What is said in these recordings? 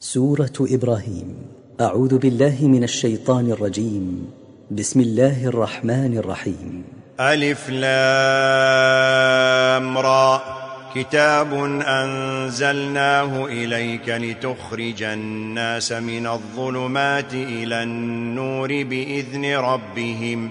سورة إبراهيم. أعوذ بالله من الشيطان الرجيم. بسم الله الرحمن الرحيم. ألف لام را. كتاب أنزلناه إليك لتخرج الناس من الظلمات إلى النور بإذن ربهم.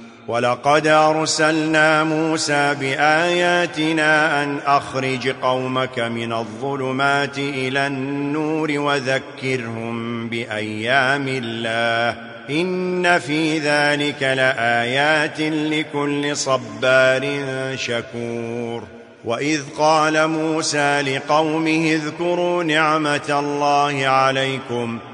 وَلَقَدْ أَرْسَلْنَا مُوسَى بِآيَاتِنَا أَنْ أَخْرِجْ قَوْمَكَ مِنَ الظُّلُمَاتِ إِلَى النُّورِ وَذَكِّرْهُمْ بِأَيَّامِ اللَّهِ إِنَّ فِي ذَلِكَ لَآيَاتٍ لِكُلِّ صَبَّارٍ شَكُورٍ وَإِذْ قَالَ مُوسَى لِقَوْمِهِ اذْكُرُوا نِعْمَةَ اللَّهِ عَلَيْكُمْ ۖ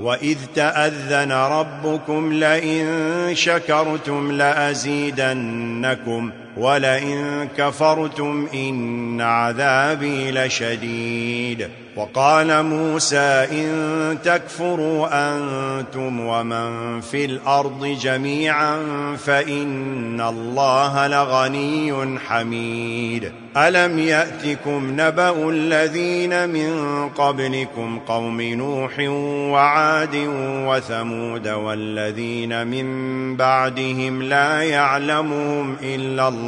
وَإِذْ تَأَذَّنَ رَبُّكُمْ لَئِن شَكَرْتُمْ لَأَزِيدَنَّكُمْ ولئن كفرتم إن عذابي لشديد وقال موسى إن تكفروا أنتم ومن في الأرض جميعا فإن الله لغني حميد ألم يأتكم نبأ الذين من قبلكم قوم نوح وعاد وثمود والذين من بعدهم لا يعلمهم إلا الله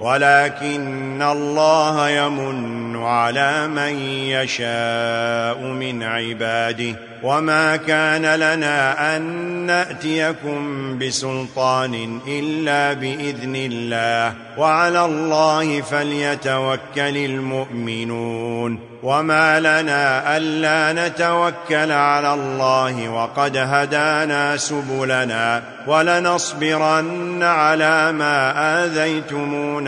ولكن الله يمن على من يشاء من عباده وما كان لنا أن نأتيكم بسلطان إلا بإذن الله وعلى الله فليتوكل المؤمنون وما لنا ألا نتوكل على الله وقد هدانا سبلنا ولنصبرن على ما آذيتمون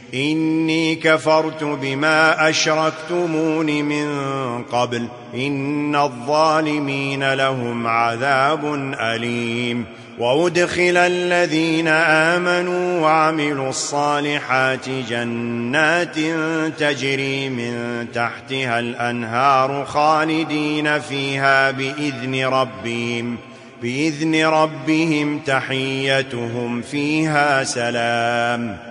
إني كفرت بما أشركتمون من قبل. إن الظالمين لهم عذاب أليم. وأدخل الذين آمنوا وعملوا الصالحات جنات تجري من تحتها الأنهار خالدين فيها بإذن ربهم. بإذن ربهم تحيتهم فيها سلام.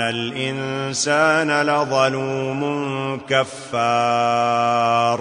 إِنَّ الانسان لظلوم كفار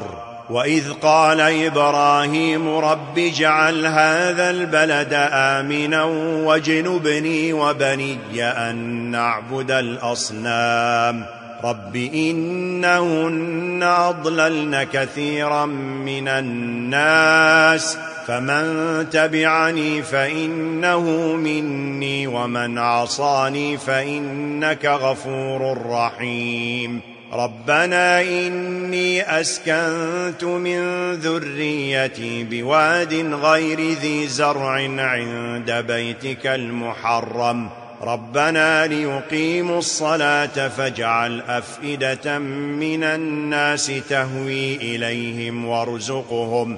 واذ قال إبراهيم رب اجعل هذا البلد امنا واجنبني وبني ان نعبد الاصنام رب انهن اضللن كثيرا من الناس فمن تبعني فإنه مني ومن عصاني فإنك غفور رحيم. ربنا إني أسكنت من ذريتي بواد غير ذي زرع عند بيتك المحرم. ربنا ليقيموا الصلاة فاجعل أفئدة من الناس تهوي إليهم وارزقهم.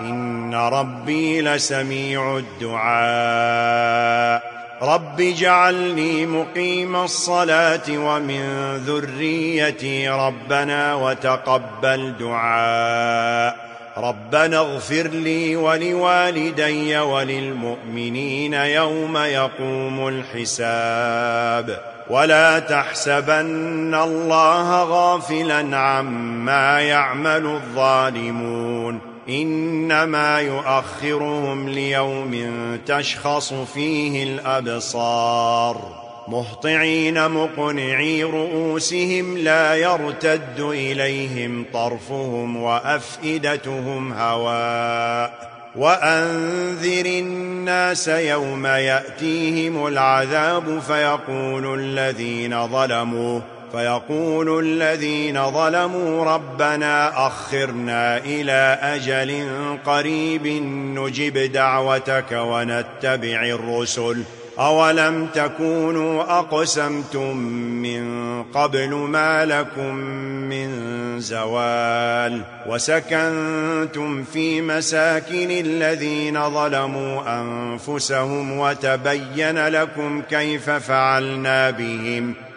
إن ربي لسميع الدعاء رب جعلني مقيم الصلاة ومن ذريتي ربنا وتقبل دعاء ربنا اغفر لي ولوالدي وللمؤمنين يوم يقوم الحساب ولا تحسبن الله غافلا عما يعمل الظالمون إنما يؤخرهم ليوم تشخص فيه الأبصار. مهطعين مقنعي رؤوسهم لا يرتد إليهم طرفهم وأفئدتهم هواء. وأنذر الناس يوم يأتيهم العذاب فيقول الذين ظلموا فيقول الذين ظلموا ربنا أخرنا إلى أجل قريب نجب دعوتك ونتبع الرسل. أولم تكونوا أقسمتم من قبل ما لكم من زوال؟ وسكنتم في مساكن الذين ظلموا أنفسهم وتبين لكم كيف فعلنا بهم.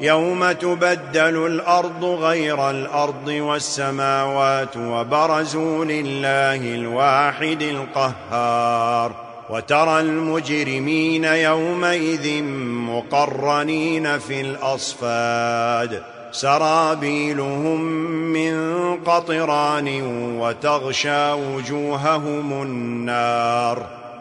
يوم تبدل الأرض غير الأرض والسماوات وبرزوا لله الواحد القهار وترى المجرمين يومئذ مقرنين في الأصفاد سرابيلهم من قطران وتغشى وجوههم النار